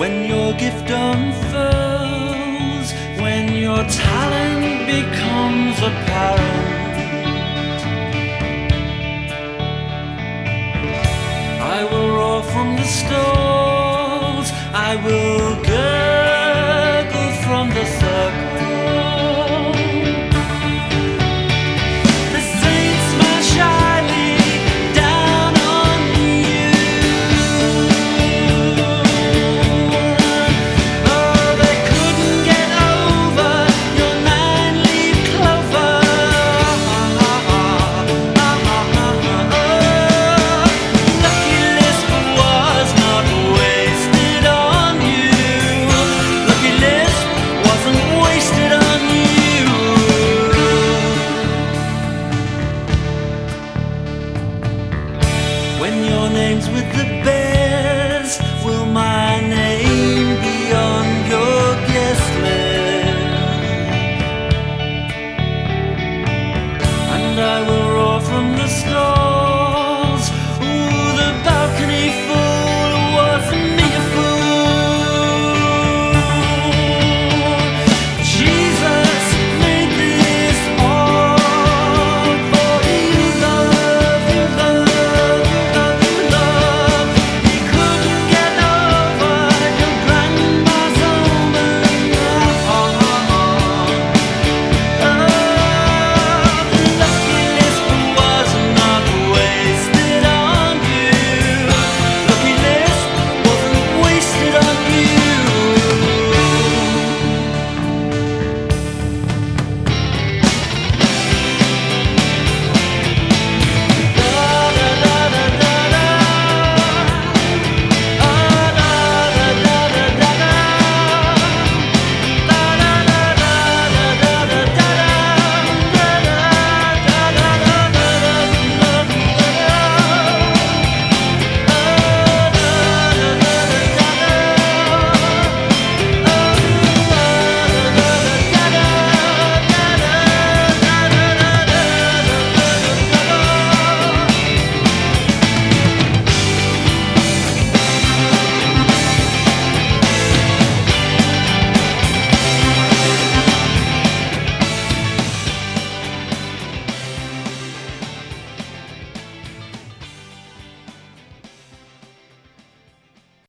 when your gift unfurls, when your talent becomes apparent. I will roar from the stalls, I will gurgle When your name's with the name?